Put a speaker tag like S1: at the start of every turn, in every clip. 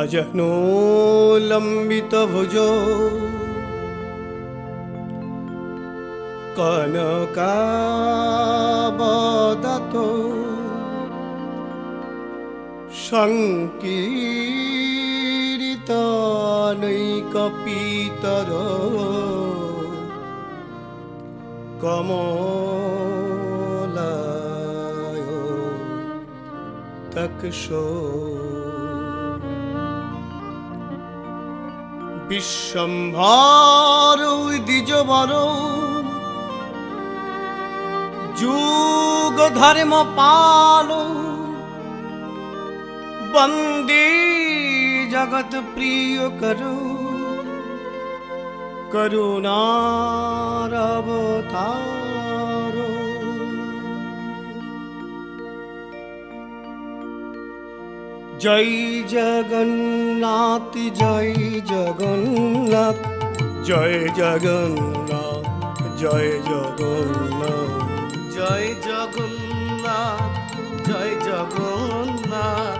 S1: अजनो लम्बितभुजो कनकावदतो सङ्कीर्तनैकपीतर कमलाय तक्षो বিশ্বম্ভর যুগ ধর্ম পাল বন্দে জগৎ প্রিয় করো করুণার অবতার। জয় জগন্নাথ জয় জগন্নাথ জয় জগন্নাথ জয় জগন্নাথ।
S2: জয় জগন্নাথ জয় জগন্নাথ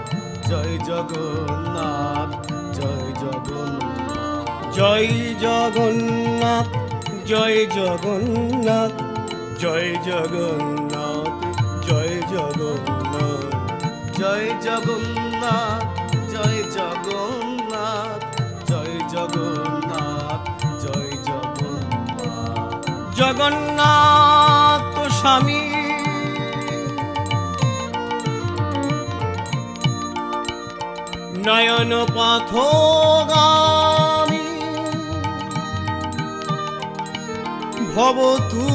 S2: জয় জগন্নাথ জয় জগন্নাথ।
S1: জয় জগন্নাথ জয় জগন্নাথ জয় জগন্নাথ জয় জগন্নাথ।
S2: জয় জগন্নাথ। জয় জগন্নাথ জয় জগন্নাথ জয় জগন্নাথ।
S1: জগন্নাথ স্বামী। নয়ন পথগামী। ভবতু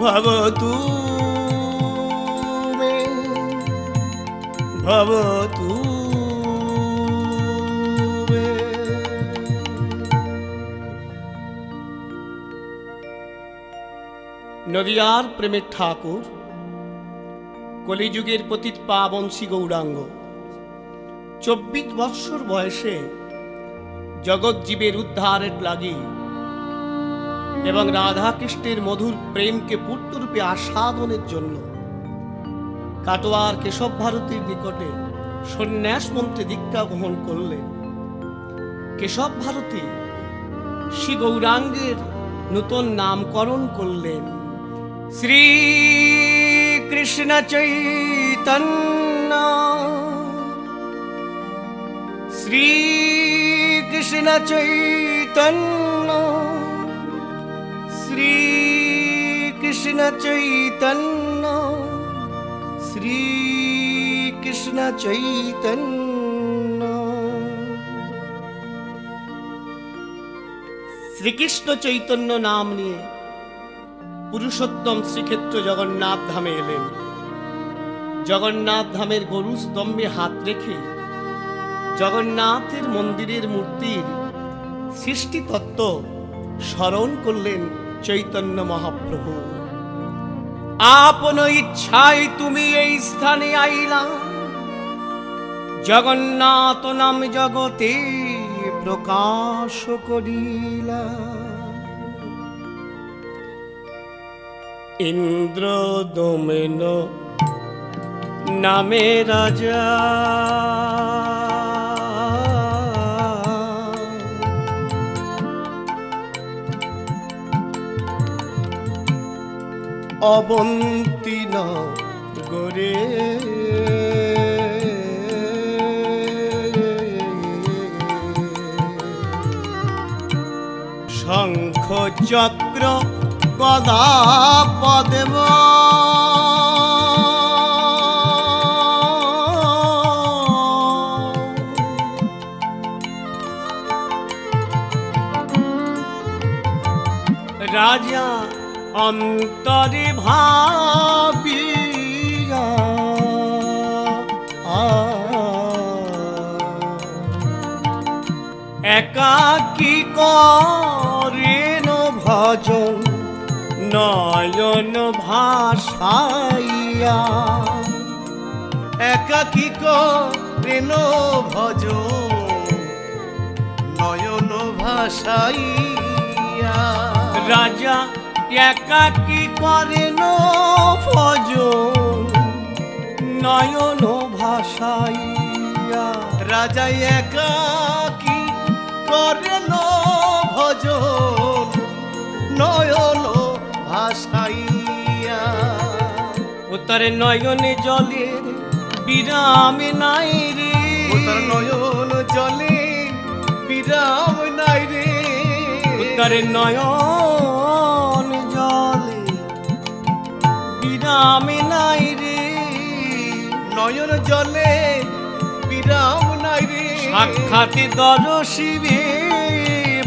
S1: ভবতু ভবতু নদিয়ার প্রেমের ঠাকুর, কলিযুগের পতিত পাবন শ্রী গৌরাঙ্গ। চব্বিশ বৎসর বয়সে জগৎজীবের উদ্ধারের লাগি এবং রাধাকৃষ্ণের মধুর প্রেমকে পূর্ণরূপে আস্বাদনের জন্য কাটোয়ার কেশব ভারতীর নিকটে সন্ন্যাস মন্ত্রে দীক্ষা গ্রহণ করলেন। কেশব ভারতী শ্রী গৌরাঙ্গের নূতন নামকরণ করলেন। শ্রী কৃষ্ণ চৈতন্য। শ্রী কৃষ্ণ চৈতন্য। শ্রী কৃষ্ণ চৈতন্য। শ্রী কৃষ্ণ চৈতন্য শ্রীকৃষ্ণ চৈতন্য নাম নিয়ে পুরুষোত্তম শ্রীক্ষেত্র জগন্নাথ ধামে এলেন। জগন্নাথ ধামের গরু স্তম্ভে হাত রেখে জগন্নাথের মন্দিরের মূর্তির সৃষ্টি তত্ত্ব স্মরণ করলেন চৈতন্য মহাপ্রভু। আপন ইচ্ছায় তুমি এই স্থানে আইলা। জগন্নাথ নাম জগতে প্রকাশ করিলা। ইন্দ্র দোমেন নামে রাজা। অবন্তিন গরে। শঙ্খ চক্র গদা পদেব। রাজা অন্তরে ভাবিয়া আ একাকি করেন ভজন নয়ন ভাসাইয়া।
S2: একাকি করেন ভজ নয়ন ভাসাইয়া।
S1: রাজা একাকি করেন ভজন নয়ন ভাসাইয়া
S2: রাজাই একাকি করেন ভজন নয়ন ভাসাইয়া
S1: ও তার নয়নে জলের বিরামে নাই রে।
S2: ও তার নয়ন জলে বিরাম নাই রে।
S1: তার নয়ন বিরামে নাই রে।
S2: নয়ন জলে বিরাম নাই রে।
S1: সাক্ষাতে দরশিবে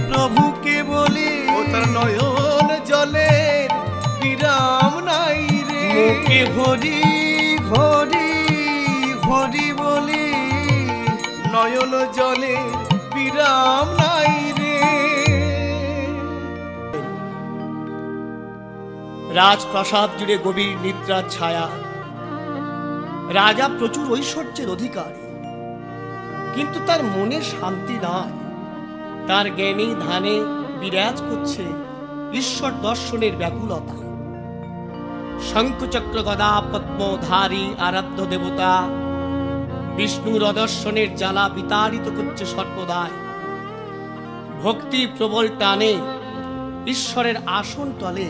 S1: প্রভুকে বলি
S2: ও তার নয়ন জলে বিরাম নাই রে।
S1: মুখে ঘড়ি ঘড়ি ঘড়ি বলি
S2: নয়ন জলে বিরাম নাই
S1: রাজপ্রাসাদ জুড়ে গভীর নিদ্রার ছায়া। রাজা প্রচুর ঐশ্বর্যের অধিকারী। কিন্তু তার মনে শান্তি নাই। তার জ্ঞানী ধানে বিরাজ করছে ঈশ্বর দর্শনের ব্যাকুলতা। শঙ্খচক্র গদা পদ্মধারী আরাধ্য দেবতা বিষ্ণুর অদর্শনের জ্বালা বিতাড়িত করছে সর্বদায় ভক্তি প্রবল টানে ঈশ্বরের আসন তলে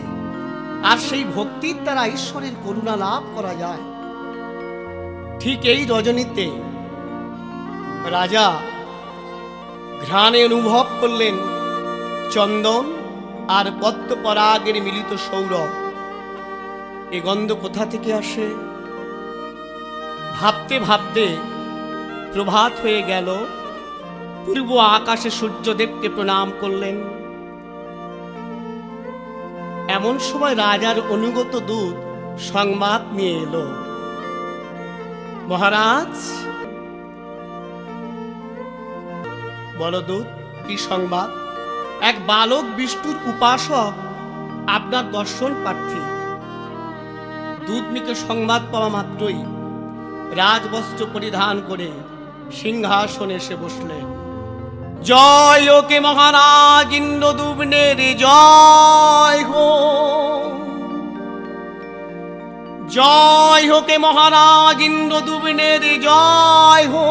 S1: আর সেই ভক্তির দ্বারা ঈশ্বরের করুণা লাভ করা যায়। ঠিক এই রজনীতে রাজা ঘ্রাণে অনুভব করলেন চন্দন আর পদ্মপরাগের মিলিত সৌরভ। এ গন্ধ কোথা থেকে আসে? ভাবতে ভাবতে প্রভাত হয়ে গেল। পূর্ব আকাশে সূর্যদেবকে প্রণাম করলেন। এমন সময় রাজার অনুগত দূত সংবাদ নিয়ে এলো। মহারাজ বলদূত কি সংবাদ? এক বালক বিষ্ণুর উপাসক আপনার দর্শন প্রার্থী দূতনিকে সংবাদ পাওয়া মাত্রই রাজবস্ত্র পরিধান করে সিংহাসনে এসে বসলেন। জয় ওকে মহারাজ ইন্দ্রদুবনের জয় হো। জয় হোকে মহারাজ ইন্দ্রদুবনের জয় হো।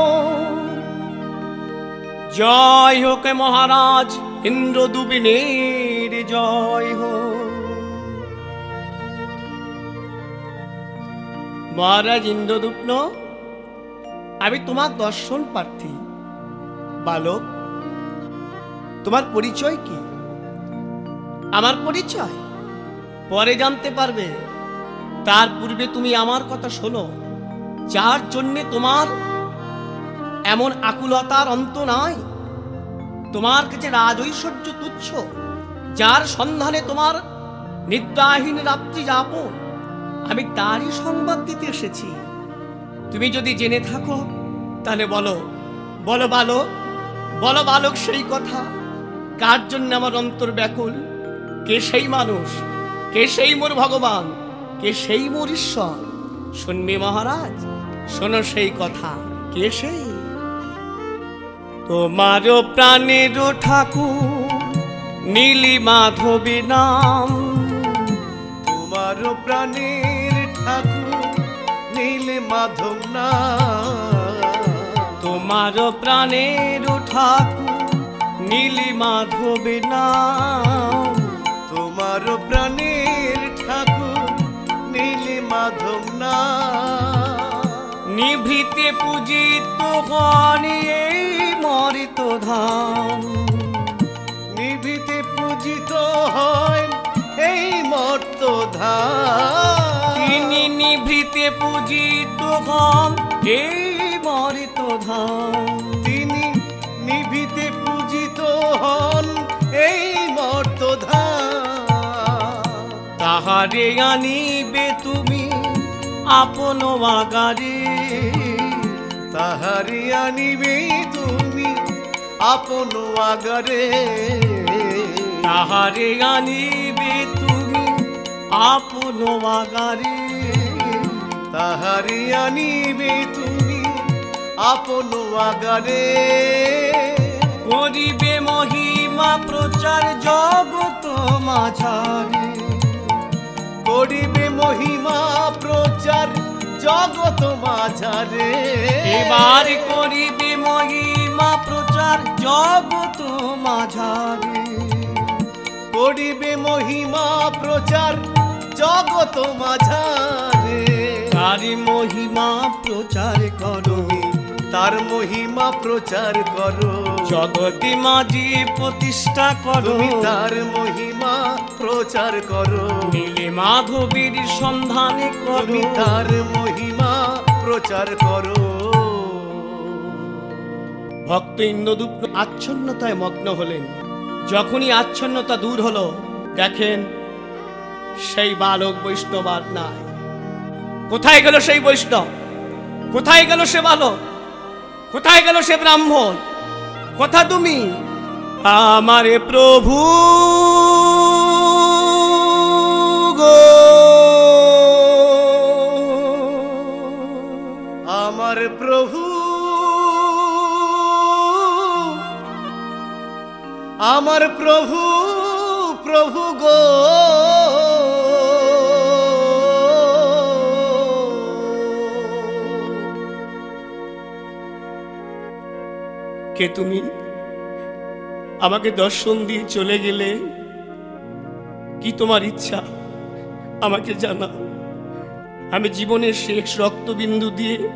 S1: জয় হোকে মহারাজ ইন্দ্রদুবিনের জয় হো। মহারাজ ইন্দ্রদুপ্ন আমি তোমার দর্শন প্রার্থী, বালক তোমার পরিচয় কি? আমার পরিচয়? পরে জানতে পারবে। তার পূর্বে তুমি আমার কথা শোনো। যার জন্যে তোমার এমন আকুলতার অন্ত নাই। তোমার কাছে রাজ ঐশ্বর্য তুচ্ছ। যার সন্ধানে তোমার নিদ্রাহীন রাত্রি যাপন। আমি তারই সংবাদ দিতে এসেছি। তুমি যদি জেনে থাকো, তাহলে বলো। বলো বালক। বলো বালক সেই কথা। কার জন্য আমার অন্তর ব্যাকুল? কে সেই মানুষ? কে সেই মোর ভগবান? কে সেই মোর ঈশ্বর? শুনবি মহারাজ, শোনো সেই কথা, কে সেই? তোমারও প্রাণের ঠাকুর, নীলি মাধবী নাম।
S2: তোমার প্রাণের ঠাকুর, নীল মাধব না
S1: তোমার প্রাণের ঠাকুর নীলি মাধবী নাম
S2: তোমার প্রাণের ঠাকুর নীলি মাধব না
S1: নিভৃতে পূজিত গণে এই মরিত ধাম।
S2: নিভিতে পূজিত হয় এই মর্ত ধাম।
S1: নিভৃতে পূজিত গণ এই মরিত ধাম।
S2: পূজিত হন এই মর্ত ধাম
S1: তাহারে আনিবে তুমি আপন আগারে।
S2: তাহারি আনিবে তুমি আপন আগারে।
S1: তাহারে আনিবে তুমি আপন আগারে।
S2: তাহারি আনিবে তুমি আপন আগারে।
S1: করিবে মহিমা প্রচার জগত মাঝারে
S2: করিবে মহিমা প্রচার জগত মাঝারে
S1: এবার করিবে মহিমা প্রচার জগত মাঝারে
S2: করিবে মহিমা প্রচার জগত মাঝারে
S1: তারি মহিমা প্রচার করো।
S2: তার মহিমা প্রচার করো।
S1: জগতে মাঝি প্রতিষ্ঠা করো।
S2: তার মহিমা প্রচার করো।
S1: নীলে মাধবীর সন্ধানে করো।
S2: তার মহিমা প্রচার করো।
S1: ভক্ত ইন্দ্রদূপ আচ্ছন্নতায় মগ্ন হলেন। যখনই আচ্ছন্নতা দূর হলো দেখেন সেই বালক বৈষ্ণব আর নাই। কোথায় গেল সেই বৈষ্ণব? কোথায় গেল সে বালক? কোথায় গেল সে ব্রাহ্মণ? কোথা তুমি? আমারে প্রভু গো।
S2: আমার প্রভু আমার প্রভু প্রভু গো।
S1: কে তুমি? আমাকে দর্শন দিয়ে চলে গেলে কি তোমার ইচ্ছা? আমাকে জানা আমি জীবনের শেষ রক্তবিন্দু দিয়ে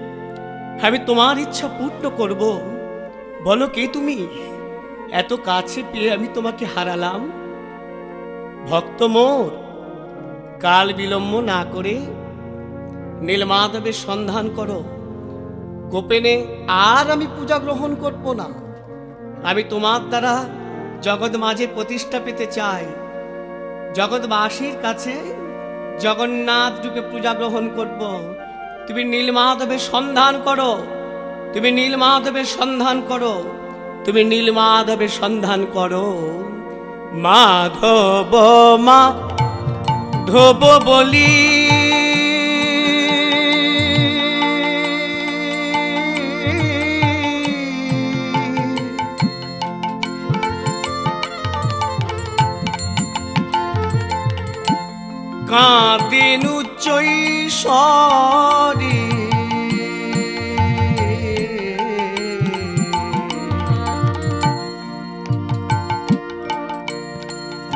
S1: আমি তোমার ইচ্ছা পূর্ণ করব। বলো কে তুমি? এত কাছে পেয়ে আমি তোমাকে হারালাম। ভক্ত মোর, কাল বিলম্ব না করে নীলমাধবের সন্ধান করো। গোপেনে আর আমি পূজা গ্রহণ করব না। আমি তোমার দ্বারা জগৎ মাঝে প্রতিষ্ঠা পেতে চাই। জগৎবাসীর কাছে জগন্নাথ রূপে পূজা গ্রহণ করব। তুমি নীল নীলমাধবের সন্ধান করো। তুমি নীল নীলমাধবের সন্ধান করো। তুমি নীল নীলমাধবের সন্ধান করো। মাধব মা, ধব বলি কাঁদেন উচ্চই সরি।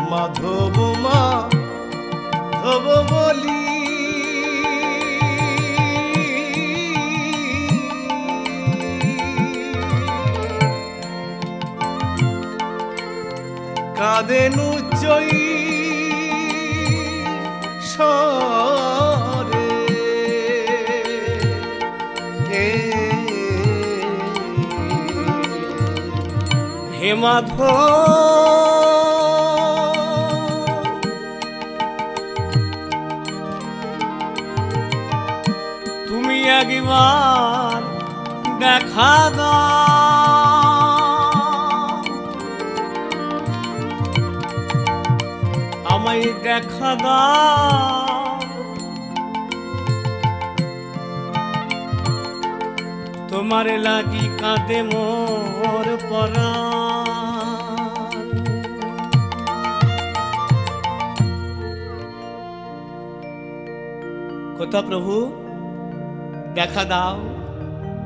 S2: মাধব মা ধব বলি। কাঁদেন উচ্চই
S1: মাধব। তুমি একবার দেখা আমায় দেখা দাও। তোমার লাগি কাঁদে মোর পরাণ। কোথা প্রভু। দেখা দাও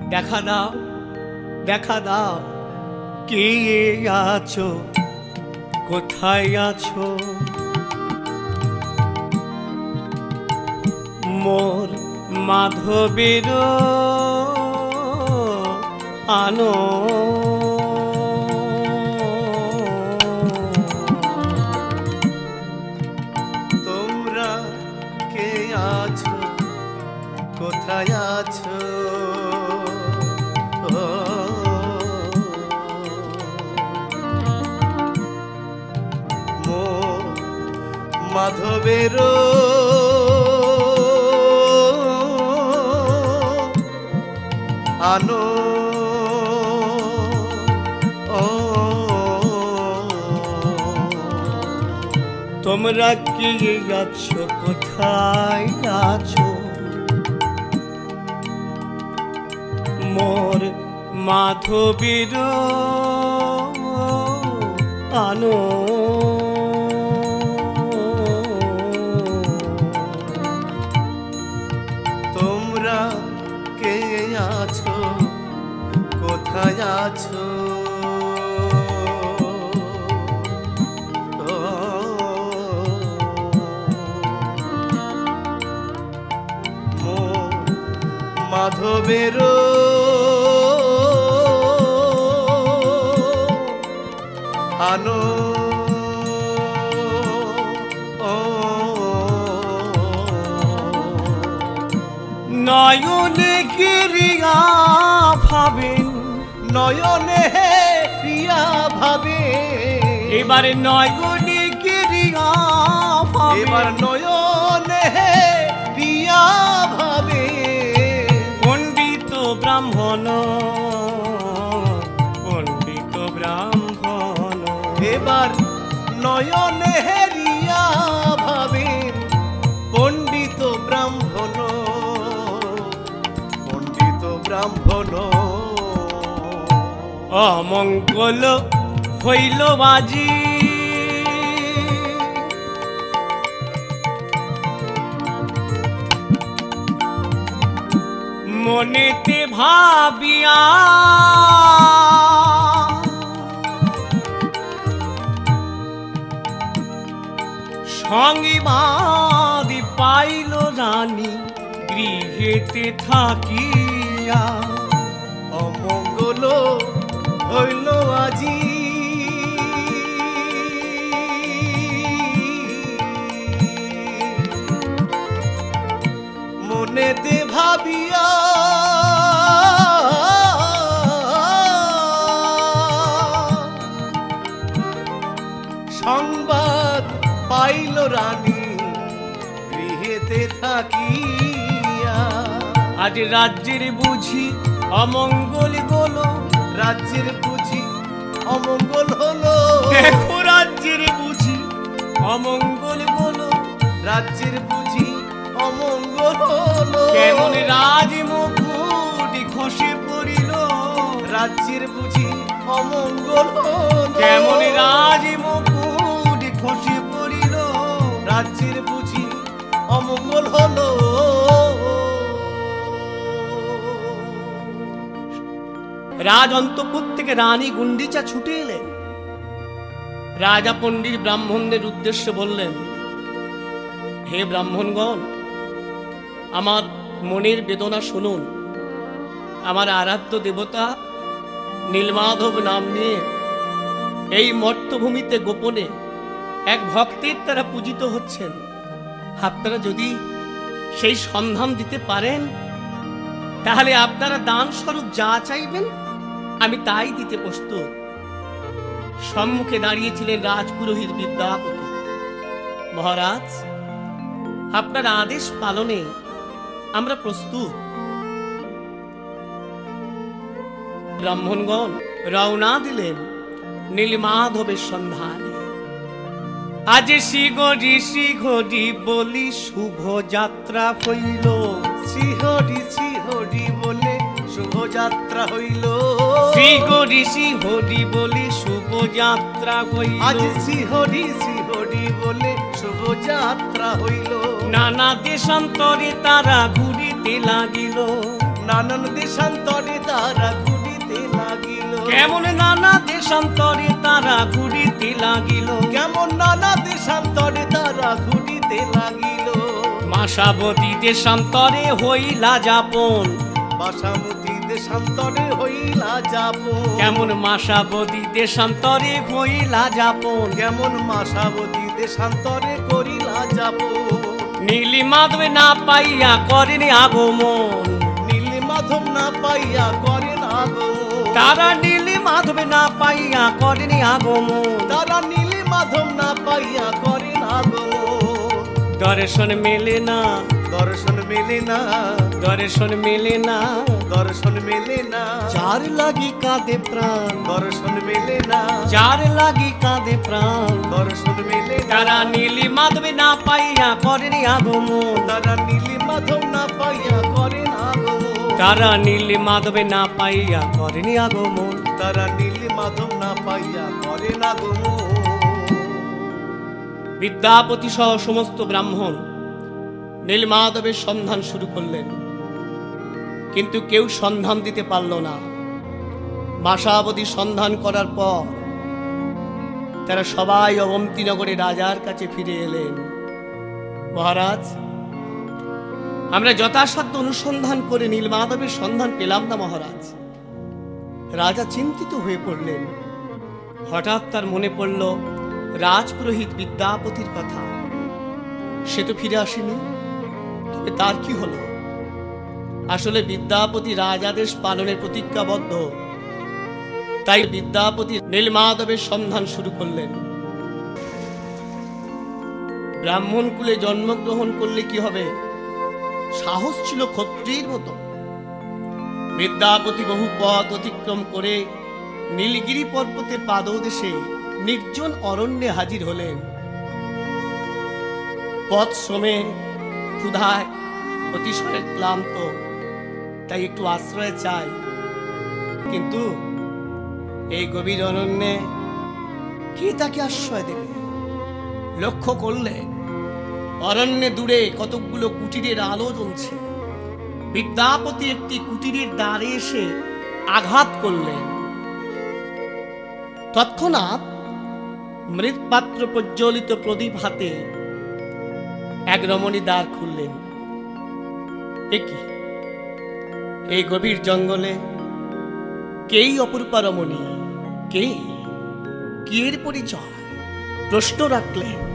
S1: দেখা দাও দেখা দাও। কে আছো? কোথায় আছো? মোর মাধবের আনো।
S2: মাধবের আনো। ও।
S1: তোমরা কি আছো? কোথায় আছো? মোর মাধবীর আনো।
S2: মাধবের আনো।
S1: নয়নে গিরিয়া ভাবেন
S2: নয়নে প্রিয়া ভাবে
S1: এবারে নয়নে গিরিয়া
S2: এবার নয়নে
S1: ব্রাহ্মণ। অমঙ্গল হইল বাজি মনেতে ভাবিয়া সঙ্গীবাদ পাইল রানী গৃহেতে থাকিয়া
S2: অমঙ্গল হইল আজি। মনেতে ভাবিয়া সংবাদ পাইল রানী গৃহেতে থাকিয়া।
S1: আজ রাজ্যের বুঝি অমঙ্গল গোলো
S2: রাজ্যের বুঝি অমঙ্গল হলো
S1: দেখো রাজ্যের বুঝি অমঙ্গল গোলো
S2: রাজ্যের বুঝি অমঙ্গল হলো।
S1: কেমন রাজ মুকুটি খসে পড়িল।
S2: রাজ্যের বুঝি অমঙ্গল
S1: কেমন রাজ মুকুটি খসে পড়িল।
S2: রাজ্যের বুঝি অমঙ্গল হলো।
S1: রাজ অন্তপুর থেকে রানী গুন্ডিচা ছুটে এলেন। রাজা পণ্ডিত ব্রাহ্মণদের উদ্দেশ্যে বললেন, হে ব্রাহ্মণগণ, আমার মনের বেদনা শুনুন। আমার আরাধ্য দেবতা নীলমাধব নাম নিয়ে এই মর্তভূমিতে গোপনে এক ভক্তের তারা পূজিত হচ্ছেন। আপনারা যদি সেই সন্ধান দিতে পারেন, তাহলে আপনারা দান স্বরূপ যা চাইবেন আমি তাই দিতে প্রস্তুত। সম্মুখে দাঁড়িয়েছিলেন রাজপুরোহিত বিদ্যাপতি। মহারাজ, আপনার আদেশ পালনে আমরা প্রস্তুত। ব্রাহ্মণগণ রওনা দিলেন নীলমাধবের সন্ধানে। আজ শিগরি শিগরি বলি শুভ যাত্রা হইল।
S2: শ্রীহরি শ্রীহরি বলে শুভযাত্রা হইল।
S1: শ্রীগরি শ্রীহরি বলি শুভ যাত্রা হইল।
S2: আজ শ্রীহরি শ্রীহরি বলে শুভযাত্রা হইল।
S1: নানা দেশান্তরে তারা ঘুরিতে লাগিল।
S2: নানান দেশান্তরে তারা ঘুরিতে লাগিল।
S1: কেমন নানা দেশান্তরে তারা ঘুরিতে লাগিল।
S2: কেমন নানা দেশান্তরে তারা ঘুরিতে লাগিল।
S1: মাসাবতী দেশান্তরে হইলা যাপন।
S2: বাসামতি দেশান্তরে হইলা যাব
S1: কেমন মাসাবতী দেশান্তরে হইলা যাপন।
S2: কেমন মাসাবতী দেশান্তরে করিলা যাব
S1: নীলি মাধবে না পাইয়া করেনি আগমন।
S2: নীল মাধব না পাইয়া করেন আগমন।
S1: তারা নীলি মাধবে না পাইয়া করেনি আগমন।
S2: তারা নীল মাধব না পাইয়া করেন আগমন।
S1: দর্শন মেলে না।
S2: দর্শন মেলে না।
S1: দর্শন মেলে না।
S2: দর্শন মেলে না।
S1: যার লাগি কাঁদে প্রাণ।
S2: দর্শন মেলে না।
S1: যার লাগি কাঁদে প্রাণ।
S2: দর্শন মেলে
S1: তারা নীলি মাধবে না পাইয়া করেনি আগমন।
S2: তারা নীল মাধব না পাইয়া করেন আগমন।
S1: তারা নীলি মাধবে না পাইয়া করেনি আগমন।
S2: তারা নীল মাধব না পাইয়া করেন আগমন।
S1: বিদ্যাপতি সহ সমস্ত ব্রাহ্মণ নীলমাধবের সন্ধান শুরু করলেন। কিন্তু কেউ সন্ধান দিতে পারল না। মাসাবতী সন্ধান করার পর তারা সবাই অবন্তীনগরে রাজার কাছে ফিরে এলেন। মহারাজ, আমরা যথাসাধ্য অনুসন্ধান করে নীলমাধবের সন্ধান পেলাম না মহারাজ। রাজা চিন্তিত হয়ে পড়লেন। হঠাৎ তার মনে পড়ল, রাজপুরোহিত বিদ্যাপতির কথা। সে তো ফিরে আসেনি। তার কি হলো? আসলে বিদ্যাপতি রাজাদেশ পালনের প্রতিজ্ঞাবদ্ধ। তাই বিদ্যাপতি নীলমাধবের সন্ধান শুরু করলেন। ব্রাহ্মণ কুলে জন্মগ্রহণ করলে কি হবে? সাহস ছিল ক্ষত্রির মতো। বিদ্যাপতি বহু পথ অতিক্রম করে নীলগিরি পর্বতের পাদদেশে নির্জন অরণ্যে হাজির হলেন। পথ শ্রমে ক্ষুধায় অতিশয় ক্লান্ত। তাই একটু আশ্রয় চাই। কিন্তু এই গভীর অরণ্যে কে তাকে আশ্রয় দেবে? লক্ষ্য করলে অরণ্যে দূরে কতকগুলো কুটিরের আলো জ্বলছে। বিদ্যাপতি একটি কুটিরের দ্বারে এসে আঘাত করলেন তৎক্ষণাৎ মৃৎপাত্র প্রজ্বলিত প্রদীপ হাতে এক রমণী দ্বার খুললেন। এই গভীর জঙ্গলে কেই অপরূপা রমণী? কে? কি পরিচয়? প্রশ্ন রাখলেন।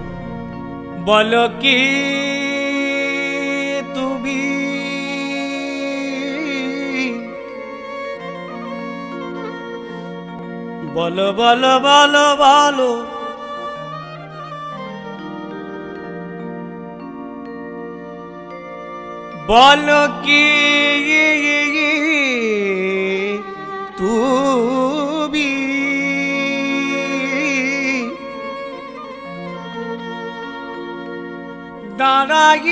S1: বল কি তুমি? বলো বলো বলো বলো। বলো কি তুবি? দাঁড়াই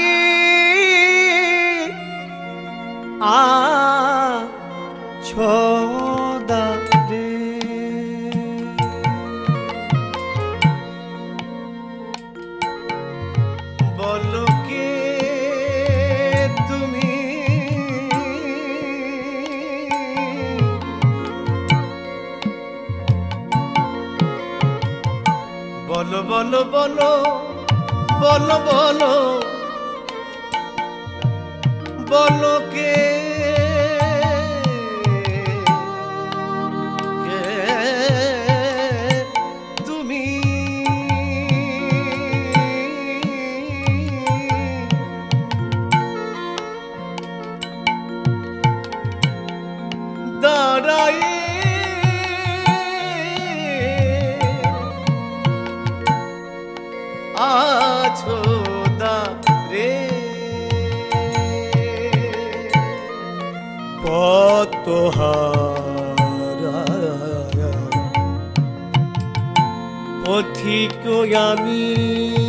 S1: আ ছোদা
S2: বলো বলো বলো বলো। বলো কে?
S1: আমি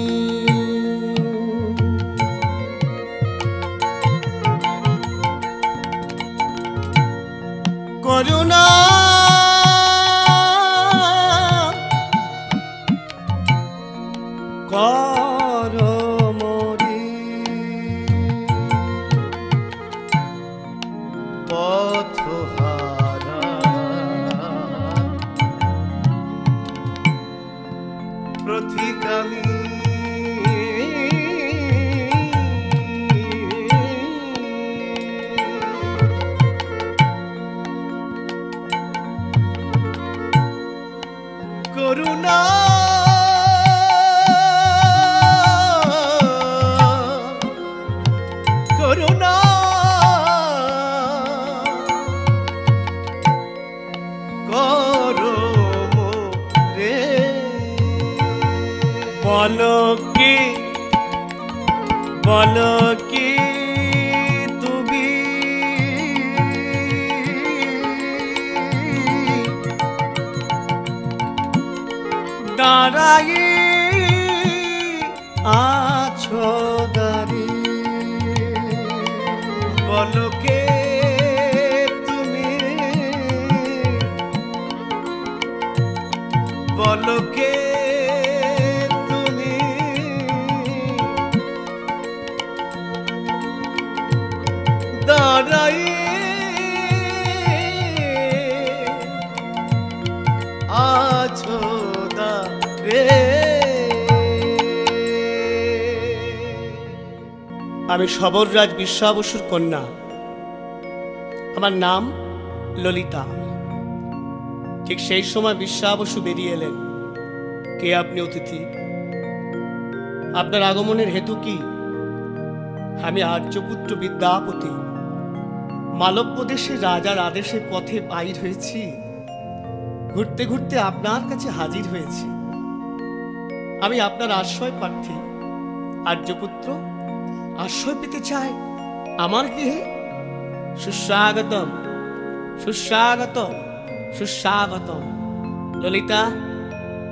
S2: দাঁড়ে
S1: আমি সবররাজ বিশ্বাবসুর কন্যা। আমার নাম ললিতা। ঠিক সেই সময় বিশ্বাবসু বেরিয়ে এলেন। কে আপনি অতিথি? আপনার আগমনের হেতু কি? আমি আর্যপুত্র বিদ্যাপতি। মালব্য দেশে রাজার আদেশে পথে বাইর হয়েছি। ঘুরতে ঘুরতে আপনার কাছে হাজির হয়েছি। আমি আপনার আশ্রয় প্রার্থী। আর্যপুত্র, আশ্রয় পেতে চাই আমার গৃহে? সুস্বাগতম সুস্বাগতম সুস্বাগতম। ললিতা,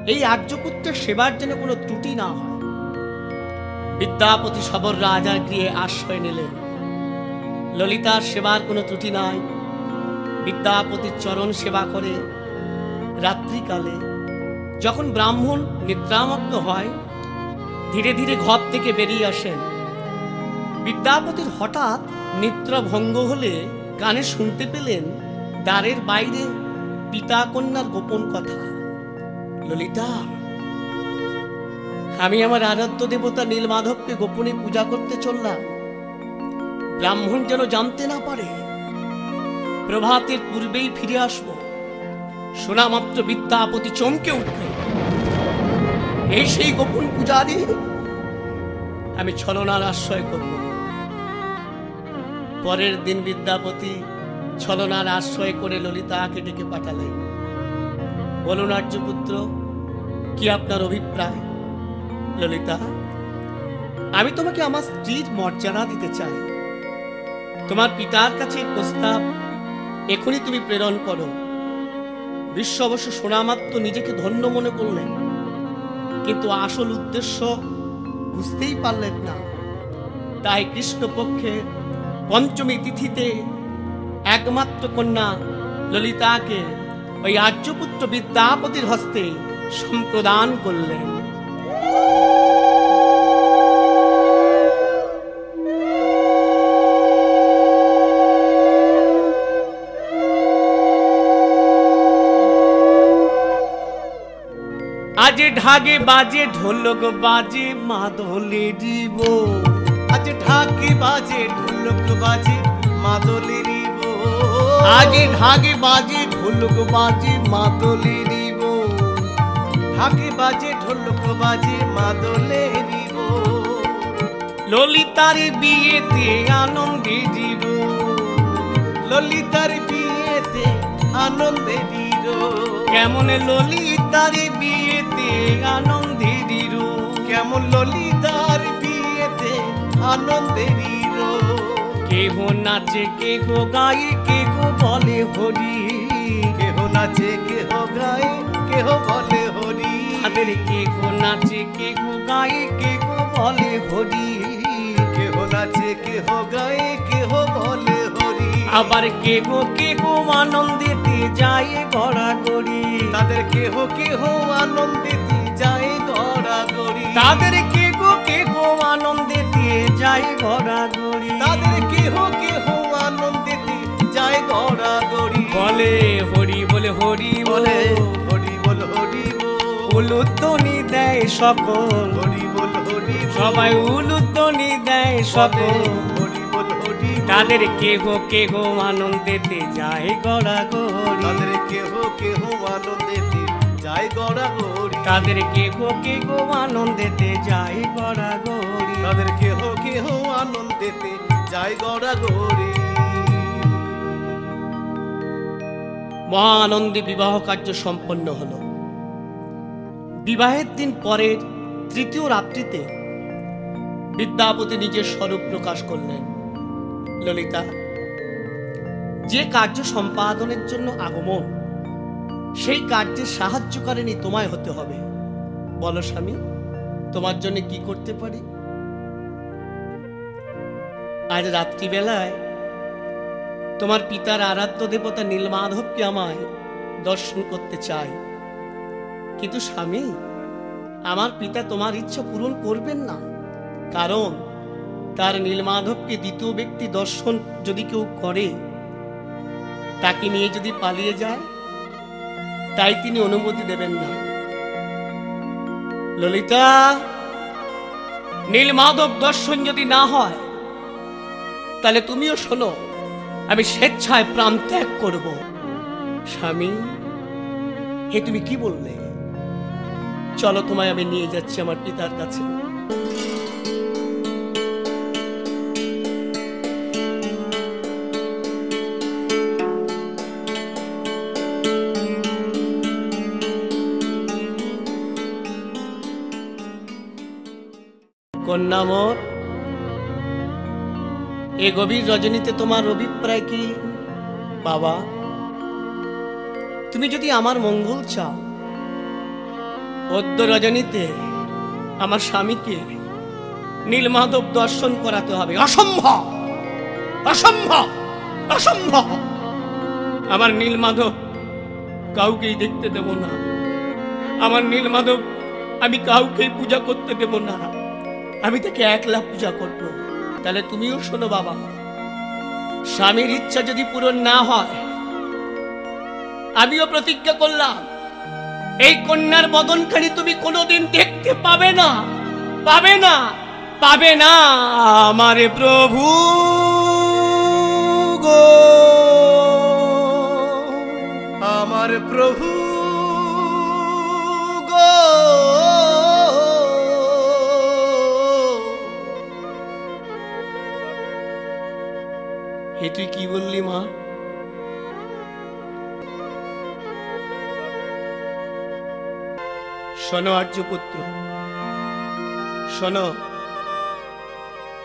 S1: এই আর্যপুত্রের সেবার যেন কোনো ত্রুটি না হয়। বিদ্যাপতি সবর রাজার গৃহে আশ্রয় নিলেন। ললিতার সেবার কোনো ত্রুটি নাই। বিদ্যাপতির চরণ সেবা করে। রাত্রিকালে যখন ব্রাহ্মণ নিদ্রামগ্ন হয়, ধীরে ধীরে ঘর থেকে বেরিয়ে আসেন। বিদ্যাপতির হঠাৎ নিদ্রা ভঙ্গ হলে কানে শুনতে পেলেন দ্বারের বাইরে পিতা কন্যার গোপন কথা, ললিতা, আমি আমার আরাধ্য দেবতা নীলমাধবকে গোপনে পূজা করতে চললাম। ব্রাহ্মণ যেন জানতে না পারে, প্রভাতের পূর্বেই ফিরে আসব। শোনা মাত্র বিদ্যাপতি চমকে উঠল। এই সেই গোপন পূজারি, আমি ছলনার আশ্রয় করব। পরের দিন বিদ্যাপতি ছলনার আশ্রয় করে ললিতাকে ডেকে পাঠালেন। বলুন আর্যপুত্র, কি আপনার অভিপ্রায়? ললিতা, আমি তোমাকে আমার স্ত্রীর মর্যাদা দিতে চাই। তোমার পিতার কাছে প্রস্তাব এখনই তুমি প্রেরণ করো। বিশ্ব অবশ্য শোনামাত্র নিজেকে ধন্য মনে করলেন। কিন্তু আসল উদ্দেশ্য বুঝতেই পারলেন না। তাই কৃষ্ণপক্ষে পঞ্চমী তিথিতে একমাত্র কন্যা ললিতাকে ওই আর্যপুত্র বিদ্যাপতির হস্তে সম্প্রদান করলেন। আজ ঢাগে বাজে ঢোলক বাজে মাদলে দিব
S2: আজ ঢাকি বাজে ঢোলক বাজে মাদলেরই বউ।
S1: আজ ঢাগে বাজে ঢোলক বাজে মাদলে দিব
S2: ঢাকি বাজে ঢোলক বাজে মাদলেরই বউ।
S1: ললিতার বিয়েতে আনন্দে দিব
S2: ললিতার বিয়েতে আনন্দে দিব
S1: কেমন ললিতার বিয়েতে আনন্দে দিব
S2: কেমন ললিতার বিয়েতে আনন্দেরই রোদ।
S1: কেহ নাচে কেহ গায়ে কেহ বলে হরি।
S2: কেহ নাচে কেহ গায় কেহ বলে হরি।
S1: তাদের কেহ নাচে কেহ গায়ে কেহ বলে হরি।
S2: কেহ নাচে কেহ গায় কেহ বলে
S1: আবার কেহ কেহ আনন্দেতে যায় গড়া গড়ি
S2: তাদের কেহ কেহ আনন্দেতে যায় গড়া গড়ি
S1: তাদের কেহ কেহ আনন্দেতে যায় গড়া গড়ি
S2: তাদের কেহ কেহ আনন্দেতে যায় গড়া গড়ি
S1: বলে হরি বলে হরি
S2: বলে। হরি বল হরি বল।
S1: উলুধ্বনি দেয় সকল।
S2: হরি বল হরি।
S1: সবাই উলুধ্বনি দেয় সকল। তাদের কেহ কেহ আনন্দেতে যায় গড়া গড়ি
S2: তাদের কেহ কেহ আনন্দেতে যায় গড়া গড়ি
S1: তাদের কেহ কেহ আনন্দেতে যায় গড়া গড়ি
S2: তাদের কেহ কেহ আনন্দেতে যায় গড়া গড়ি
S1: মহা আনন্দে বিবাহ কার্য সম্পন্ন হলো। বিবাহের দিন পরের তৃতীয় রাত্রিতে বিদ্যাপতি নিজের স্বরূপ প্রকাশ করলেন। ললিতা, যে কার্য সম্পাদনের জন্য আগমন, সেই কার্যের সাহায্যকারিণী তোমায় হতে হবে। বলো স্বামী, তোমার জন্য কি করতে পারি? আজ রাত্রিবেলায় তোমার পিতার আরাধ্য দেবতা নীলমাধবকে আমায় দর্শন করতে চাই। কিন্তু স্বামী, আমার পিতা তোমার ইচ্ছা পূরণ করবেন না, কারণ তার নীলমাধবকে দ্বিতীয় ব্যক্তি দর্শন যদি কেউ করে, তাকে নিয়ে যদি পালিয়ে যায়, তাই তিনি অনুমতি দেবেন না। ললিতা, নীলমাধব দর্শন যদি না হয়, তাহলে তুমিও শোনো, আমি স্বেচ্ছায় প্রাণ ত্যাগ করব। স্বামী, হে তুমি কি বললে? চলো তোমায় আমি নিয়ে যাচ্ছি আমার পিতার কাছে। মোর এ গভীর রজনীতে তোমার অভিপ্রায় কি? বাবা, তুমি যদি আমার মঙ্গল চাও, পদ্ম রজনীতে আমার স্বামীকে নীলমাধব দর্শন করাতে হবে। অসম্ভব! অসম্ভব! অসম্ভব! আমার নীলমাধব কাউকেই দেখতে দেব না। আমার নীলমাধব, আমি কাউকেই পূজা করতে দেব না। আমি তাকে একলা পূজা করব। তাহলে তুমিও শোনো বাবা। স্বামীর ইচ্ছা যদি পূরণ না হয়, আমিও প্রতিজ্ঞা করলাম, এই কন্যার বদনখানি তুমি কোনোদিন দেখতে পাবে না পাবে না পাবে না, আমারে প্রভু গো। শোনো আর্যপুত্র, শোনো,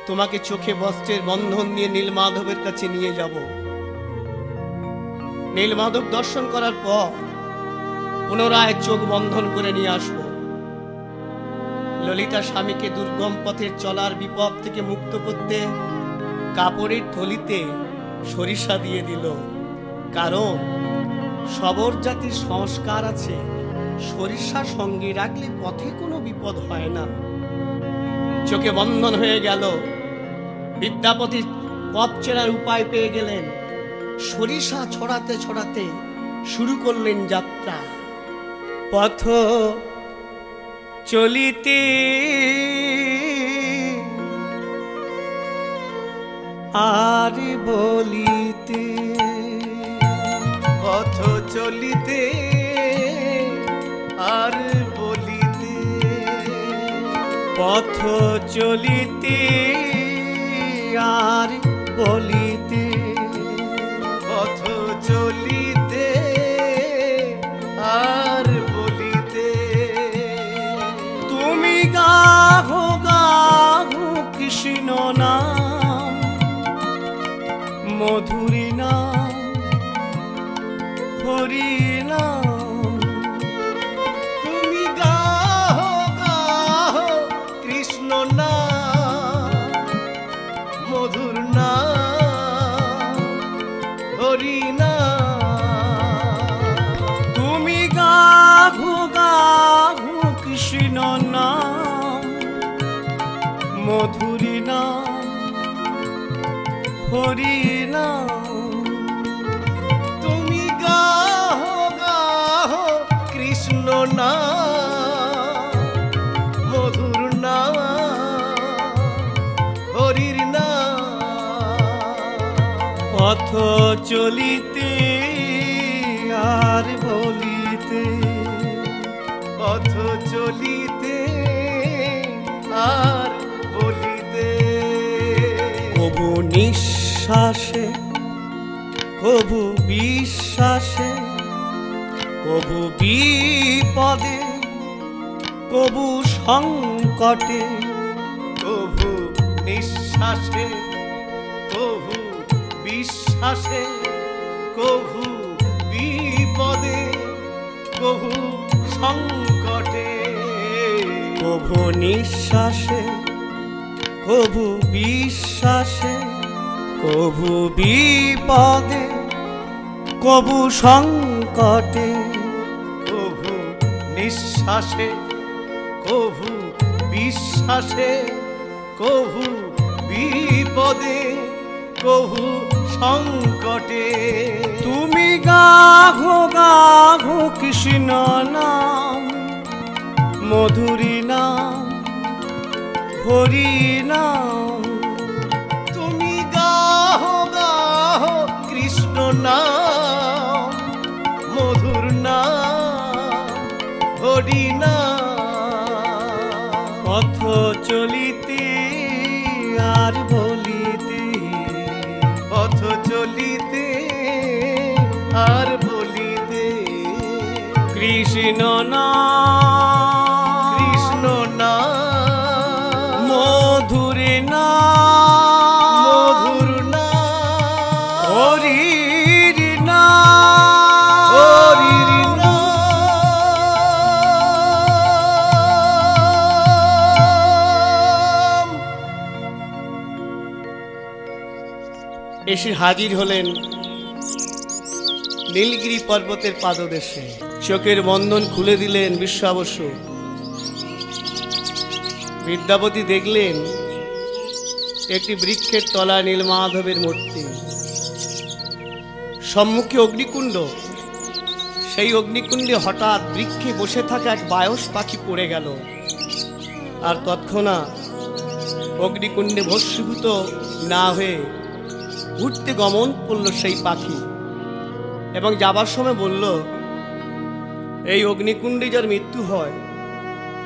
S1: তোমাকে চোখে বস্ত্রের বন্ধন দিয়ে নীলমাধবের কাছে নিয়ে যাব। নীলমাধব দর্শন করার পর পুনরায় চোখ বন্ধন করে নিয়ে আসব। ললিতা স্বামীকে দুর্গম পথের চলার বিপদ থেকে মুক্ত করতে কাপড়ের থলিতে সরিষা দিয়ে দিল। কারণ সবর জাতির সংস্কার আছে। সরিষা সঙ্গে রাখলে পথে কোনো বিপদ হয় না। চোখে বন্ধন হয়ে গেল। বিদ্যাপতি পথ চেনার উপায় পেয়ে গেলেন। সরিষা ছড়াতে ছড়াতে শুরু করলেন যাত্রা। পথ চলিতে আর বলিতে
S2: পথ চলিতে আর বলিতে
S1: পথ চলিতে আর বলিতে
S2: চলিতে আর বলিতে,
S1: পথ চলিতে আর বলিতে। কবু নিঃশ্বাসে, কবু বিশ্বাসে, কবু বিপদে, কবু সংকটে
S2: কভু নিঃশ্বাসে বিশ্বাসে কভু বিপদে কভু সংকটে।
S1: কভু নিঃশ্বাসে কবু বিশ্বাসে কভু বিপদে কবু সংকটে।
S2: কভু নিঃশ্বাসে কভু বিশ্বাসে কভু বিপদে কভু সংকটে।
S1: তুমি গাঘো গাঘো কৃষ্ণ নাম মধুরী নাম হরি নাম।
S2: তুমি গাহো
S1: গাহো কৃষ্ণ নাম
S2: মধুর নাম হরি নাম।
S1: পথ চলি কৃষ্ণ না।
S2: কৃষ্ণ না।
S1: মধুর না।
S2: মধুর না।
S1: হরির না।
S2: হরির নাম
S1: এসে হাজির হলেন নীলগিরি পর্বতের পাদদেশে। চোখের বন্ধন খুলে দিলেন বিশ্বাবস্য বিদ্যাপতি দেখলেন একটি বৃক্ষের তলা নীলমাধবের মূর্তি। সম্মুখে অগ্নিকুণ্ড। সেই অগ্নিকুণ্ডে হঠাৎ বৃক্ষে বসে থাকা এক বায়স পাখি পড়ে গেল। আর তৎক্ষণাৎ অগ্নিকুণ্ডে ভস্মীভূত না হয়ে উঠতে গমন করল সেই পাখি এবং যাবার সময় বলল এই অগ্নিকুণ্ডে যার মৃত্যু হয়,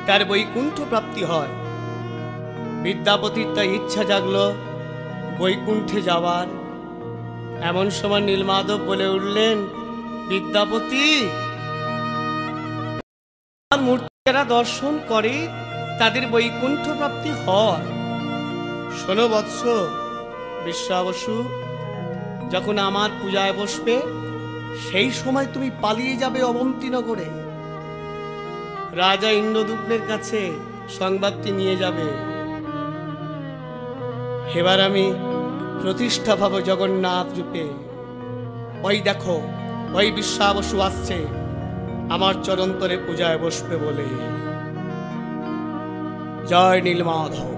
S1: তার বৈকুণ্ঠ প্রাপ্তি হয়। বিদ্যাপতির তাই ইচ্ছা জাগল বৈকুণ্ঠে যাওয়ার। এমন সময় নীলমাধব বলে উঠলেন, বিদ্যাপতি মূর্তি যারা দর্শন করে, তাদের বৈকুণ্ঠ প্রাপ্তি হয়। শোনো বৎস বিশ্বাবসু যখন আমার পূজায় বসবে সেই সময় তুমি পালিয়ে যাবে অবন্তীনগরে। রাজা ইন্দ্রদুগ্নের কাছে সংবাদটি নিয়ে যাবে। এবার আমি প্রতিষ্ঠা পাবো জগন্নাথ রূপে। ওই দেখো, ওই বিশ্বাবসু আসছে। আমার চরন্তরে পূজায় বসবে বলে। জয় নীলমাধব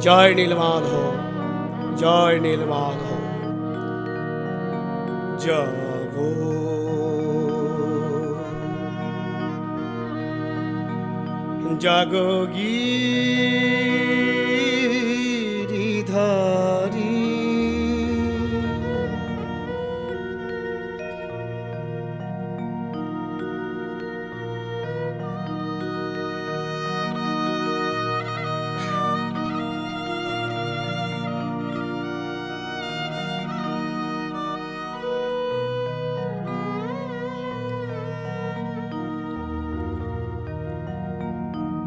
S1: জয় নীলমাধব জয় নীলমাধব জাগো জাগো গিরিধারী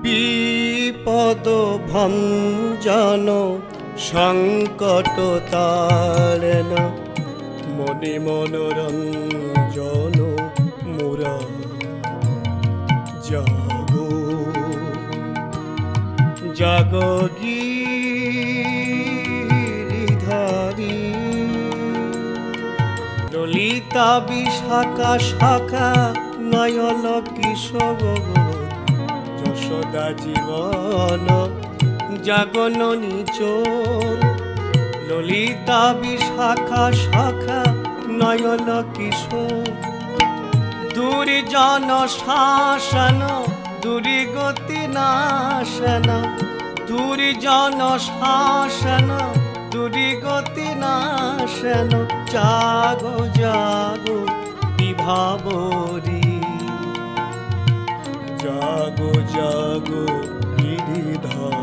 S1: বিপদ ভঞ্জন সংকট তারেন মনে মনোরঞ্জন মুরা জাগ। জাগো গিরিধারী। ললিতা বিশাখা শাখা নয়ল কিশোর যশোদা জীবন জাগন নিচোর। ললিতা বিশাখা শাখা নয়ন কিশোর। দুর্জন শাসন দুর্গতি নাশন। দুর্জন শাসন দুর্গতি নাশন। জাগো জাগো বিভাবরী জাগো জাগো গিরিধার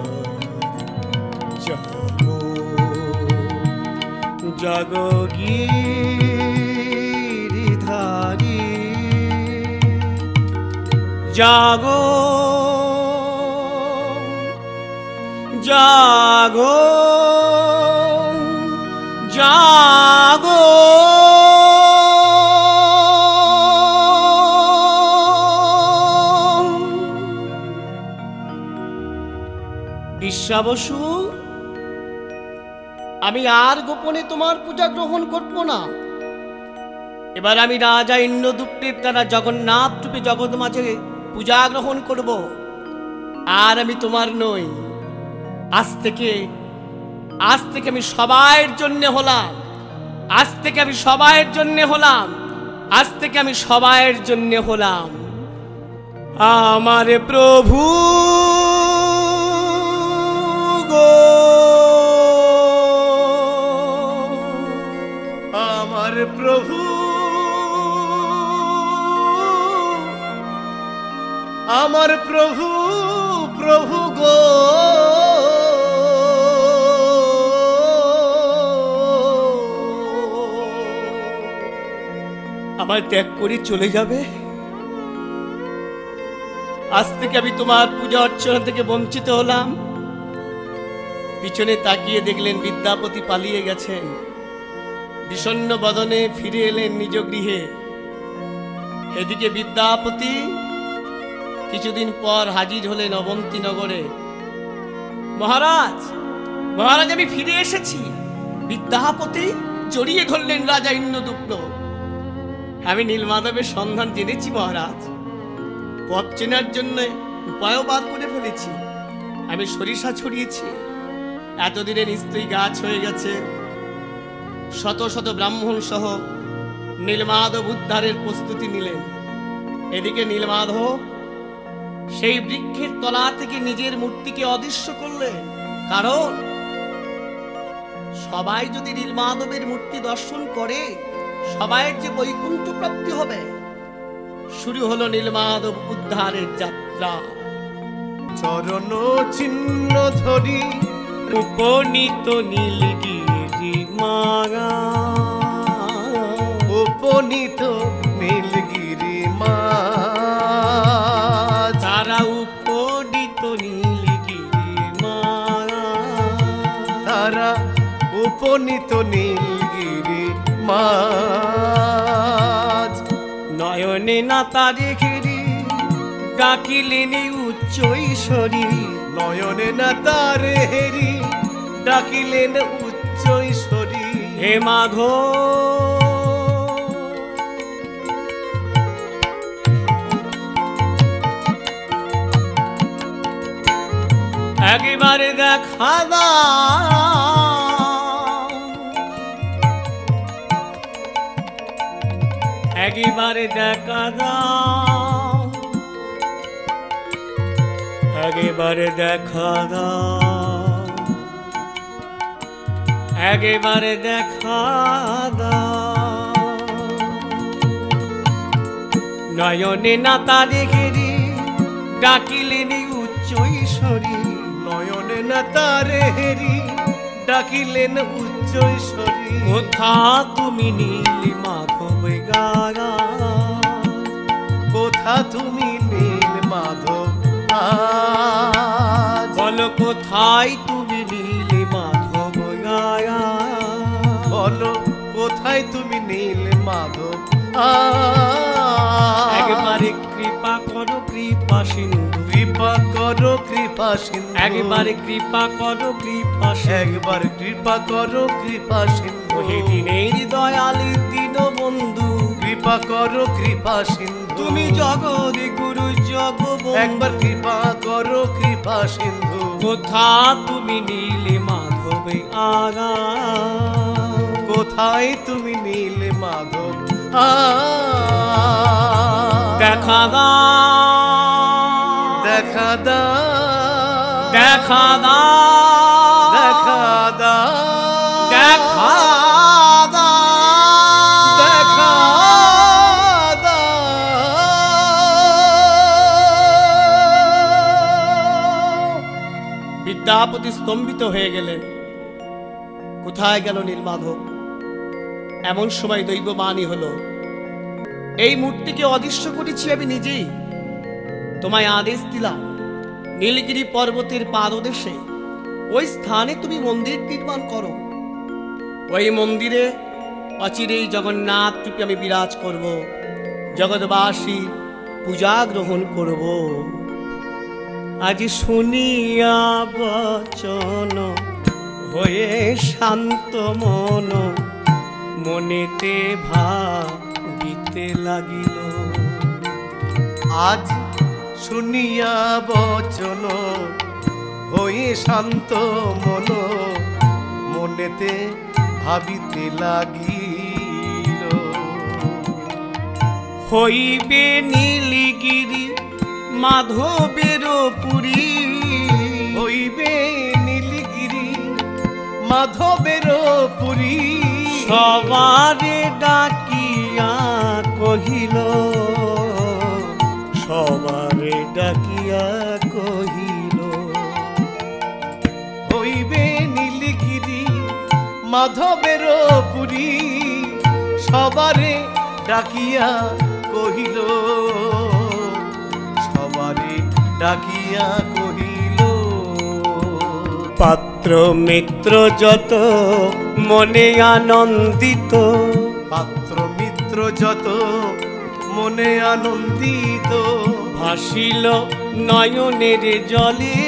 S1: জাগো জাগো গিরিধারী জাগো জাগো জাগো বিশ্বাবসু আমি আর গোপনে তোমার পূজা গ্রহণ করব না। এবার আমি রাজা ইন্দ্রদুপ্তের দ্বারা জগন্নাথ রূপে জগৎ মাঝে পূজা গ্রহণ করব। আর আমি তোমার নই। আজ থেকে আজ থেকে আমি সবাইয়ের জন্য হলাম। আজ থেকে আমি সবাইয়ের জন্য হলাম। আজ থেকে আমি সবাইয়ের জন্য হলাম। আমার প্রভু
S2: আমার প্রভু আমার প্রভু প্রভু গো।
S1: আমায় ত্যাগ করে চলে যাবে? আজ থেকে আমি তোমার পূজা অর্চনা থেকে বঞ্চিত হলাম। পিছনে তাকিয়ে দেখলেন বিদ্যাপতি পালিয়ে গেছেন। বিষণ্ণ বদনে ফিরে এলেন নিজ গৃহে। এদিকে বিদ্যাপতি কিছুদিন পর হাজির হলেন অবন্তীনগরে। মহারাজ মহারাজ, আমি ফিরে এসেছি। বিদ্যাপতি জড়িয়ে ধরলেন রাজা ইন্দ্রদুপ্ত আমি নীলমাধবের সন্ধান জেনেছি, মহারাজ। পথ চেনার জন্য উপায়ও বার করে ফেলেছি। আমি সরিষা ছড়িয়েছি। এতদিনের স্ত্রী গাছ হয়ে গেছে। শত শত ব্রাহ্মণ সহ নীলমাধব উদ্ধারের প্রস্তুতি নিলেন। এদিকে নীলমাধব সেই বৃক্ষের তলা থেকে নিজের মূর্তিকে অদৃশ্য করলেন। কারণ সবাই যদি নীলমাধবের মূর্তি দর্শন করে, সবাইয়ের যে বৈকুণ্ঠ প্রাপ্তি হবে। শুরু হলো নীলমাধব উদ্ধারের যাত্রা।
S2: চরণ চিহ্ন ধরি
S1: উপনীত নীলগিরি মাগা
S2: উপনীত নীলগিরি মা
S1: তারা উপনীত নীলগিরি মাগা
S2: তারা উপনীত নীলগিরি মাঝ
S1: নয়নে না তারে ঘিরি ডাকিলেন উচ্চ ঈশ্বরী
S2: নয়নে না তারে হেরি ডাকিলেন উচ্চ ঈশ্বরী।
S1: হে মাঘ। একেবারে দেখা একেবারে দেখা দাও একেবারে দেখা দাও। একেবারে দেখা দাও। নয়নে না তারে ঘেরি ডাকিলেন উচ্চ ঈশ্বরী
S2: নয়নে না তারে হেরি ডাকিলেন উচ্চ ঈশ্বরী
S1: কোথা তুমি নীল মাধব গারা?
S2: কোথা তুমি নীল মাধব
S1: বলো কোথায় তুমি নীল মাধব গায়া?
S2: বলো কোথায় তুমি নীল মাধব
S1: একবারে কৃপা করো কৃপা সিন্ধু।
S2: কৃপা করো কৃপা সিন্ধু।
S1: একবারে কৃপা করো কৃপা
S2: একবার কৃপা করো কৃপা সিন্ধু।
S1: হে দিনের দয়ালি দিন বন্ধু
S2: কৃপা করো কৃপা সিন্ধু।
S1: তুমি জগৎ গুরু
S2: একবার কৃপা করো কৃপা সিন্ধু।
S1: কোথা তুমি নীলে মাধবে আগা
S2: কোথায় তুমি নীলে মাধব আ
S1: দেখা
S2: দা।
S1: দেখা
S2: দা।
S1: দেখা দাও বিদ্যাপতি স্তম্ভিত হয়ে গেলেন। কোথায় গেল নীলমাধব? এমন সময় দৈববাণী হলো, এই মূর্তিকে অদৃশ্য করেছি আমি নিজেই। তোমায় আদেশ দিলাম, নীলগিরি পর্বতের পাদদেশে ওই স্থানে তুমি মন্দির নির্মাণ করো। ওই মন্দিরে অচিরেই জগন্নাথ রূপে আমি বিরাজ করব জগৎবাসী পূজা গ্রহণ করব। আজ শুনিয়া বচন হয়ে শান্ত মন, মনেতে ভাবিতে লাগিল।
S2: আজ শুনিয়া বচন হয়ে শান্ত মন, মনেতে ভাবিতে লাগিল।
S1: হইবে নীলগিরি মাধবের পুরী।
S2: হইবে নীলগিরি মাধবের পুরী।
S1: সবারে ডাকিয়া কহিল সবারে ডাকিয়া কহিল
S2: হইবে নীলগিরি মাধবের পুরী। সবারে ডাকিয়া কহিল সবারে ডাকিয়া কহিল
S1: পাত্র মিত্র যত মনে আনন্দিত।
S2: পাত্র মিত্র যত মনে আনন্দিত।
S1: ভাসিল নয়নের জলে।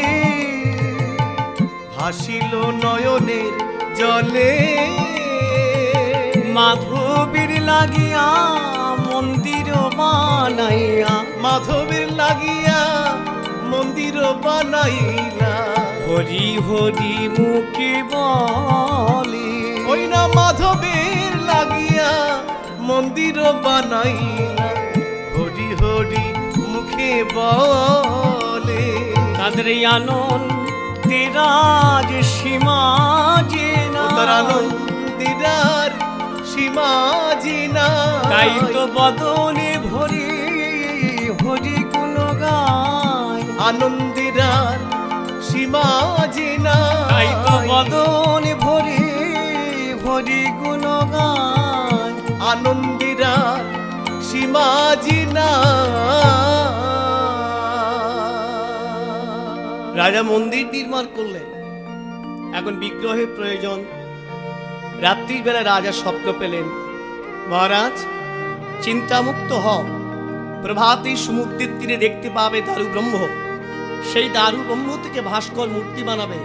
S2: ভাসিল নয়নের জলে।
S1: মাধবীর লাগিয়া মন্দির বানাইয়া
S2: মাধবের লাগিয়া মন্দির বানাইলা।
S1: হরি হরি মুখে বলে
S2: ওই না মাধবের লাগিয়া মন্দির বানাইলা। হরি হরি মুখে বলে
S1: তাদের এই আনন্দের আজ সীমা যে না।
S2: তার আনন্দিরার সীমা জিনা
S1: তাই তো বদনে ভরি হরি কোন গায়
S2: আনন্দিরার সীমা জিনা
S1: তাই তো বদনে ভরি হরি কোন গায়
S2: আনন্দিরার সীমা জিনা
S1: রাজা মন্দির নির্মাণ করলেন। এখন বিগ্রহের প্রয়োজন। রাত্রির বেলা রাজা স্বপ্ন পেলেন, মহারাজ, চিন্তামুক্ত হও। প্রভাতে সমুদ্রের তীরে দেখতে পাবে দারু ব্রহ্ম সেই দারু ব্রহ্ম থেকে ভাস্কর মূর্তি বানাবে।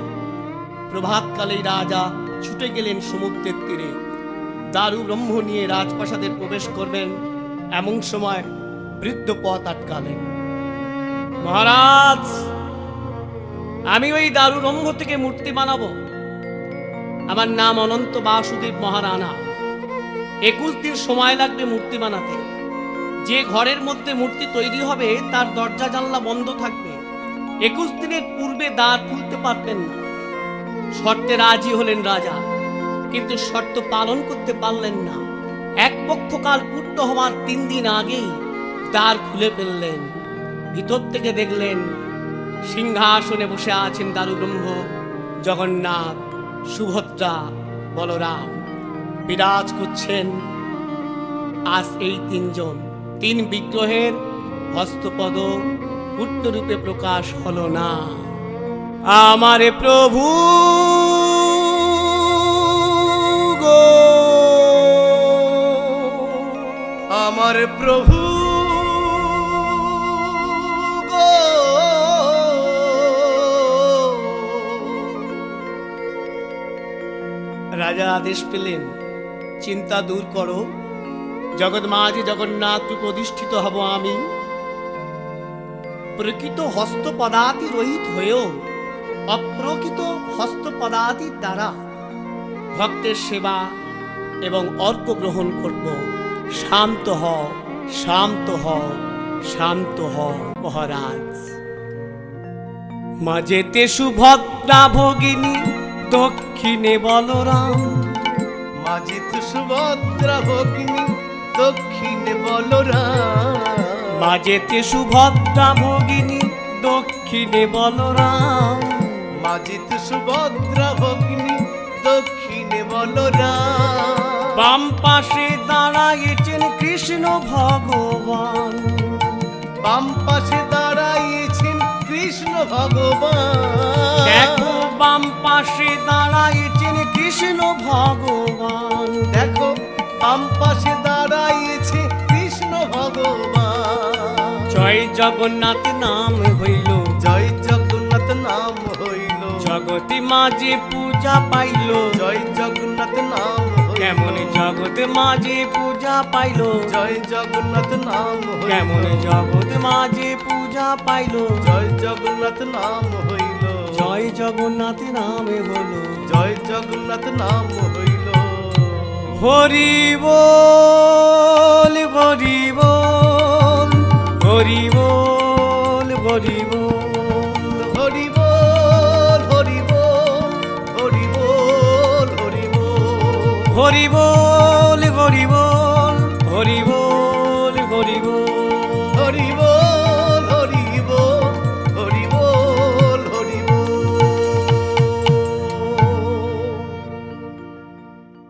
S1: প্রভাতকালেই রাজা ছুটে গেলেন সমুদ্রের তীরে। দারু ব্রহ্ম নিয়ে রাজপ্রাসাদে প্রবেশ করবেন, এমন সময় বৃদ্ধ পথ আটকালেন। মহারাজ, আমি ওই দারুরঙ্গ থেকে মূর্তি বানাবো। আমার নাম অনন্ত বাসুদেব মহারানা। একুশ দিন সময় লাগবে মূর্তি বানাতে। যে ঘরের মধ্যে মূর্তি তৈরি হবে, তার দরজা জানলা বন্ধ থাকবে। একুশ দিনের পূর্বে দ্বার খুলতে পারতেন না। শর্তে রাজি হলেন রাজা, কিন্তু শর্ত পালন করতে পারলেন না। এক পক্ষ কাল পূর্ণ হওয়ার তিন দিন আগেই দ্বার খুলে ফেললেন। ভিতর থেকে দেখলেন সিংহাসনে বসে আছেন দারু ব্রহ্ম জগন্নাথ। সুভদ্রা বলরাম, বিরাজ করছেন আজ এই তিনজন। তিন বিগ্রহের হস্তপদ পূর্ণরূপে প্রকাশ হল না। আমারে প্রভু
S2: আমার প্রভু
S1: রাজা আদেশ পেলেন, চিন্তা দূর করো। জগৎ মাঝে জগন্নাথ রূপে অধিষ্ঠিত হব আমি। প্রকৃত হস্ত পদাতি রহিত হয়েও অপ্রকৃত হস্ত পদাতির দ্বারা ভক্তের সেবা এবং অর্ক গ্রহণ করব। শান্ত হ শান্ত হ শান্ত হ মহারাজ। মাঝেতে সুভদ্রা ভগিনী দক্ষিণে বলরাম।
S2: মাঝে সুভদ্রা ভগ্নী দক্ষিণে বলরাম।
S1: মাঝেতে সুভদ্রা ভগিনী দক্ষিণে বলরাম।
S2: মাঝে সুভদ্রা ভগ্নী দক্ষিণে বলরাম।
S1: বাম পাশে দাঁড়াইছেন কৃষ্ণ ভগবান।
S2: বাম পাশে দাঁড়াইয়েছেন কৃষ্ণ ভগবান।
S1: দেখো বাম পাশে দাঁড়াইছেন কৃষ্ণ ভগবান।
S2: দেখো বাম পাশে দাঁড়াইয়েছে কৃষ্ণ ভগবান।
S1: জয় জগন্নাথ নাম হইল।
S2: জয় জগন্নাথ নাম হইল।
S1: জগতি মাঝে পূজা পাইল।
S2: জয় জগন্নাথ নাম
S1: কেমন জগৎ মাঝে পূজা পাইল।
S2: জয় জগন্নাথ নাম
S1: কেমন জগৎ মাঝে পূজা পাইল।
S2: জয় জগন্নাথ নাম হইল।
S1: জয় জগন্নাথ নামে হলো।
S2: জয় জগন্নাথ নাম হইল।
S1: হরি বল হরি বল হরি বল হরি বল।
S2: হরি বল হরি বল হরি বল হরি বল।
S1: হরি বল হরি বল।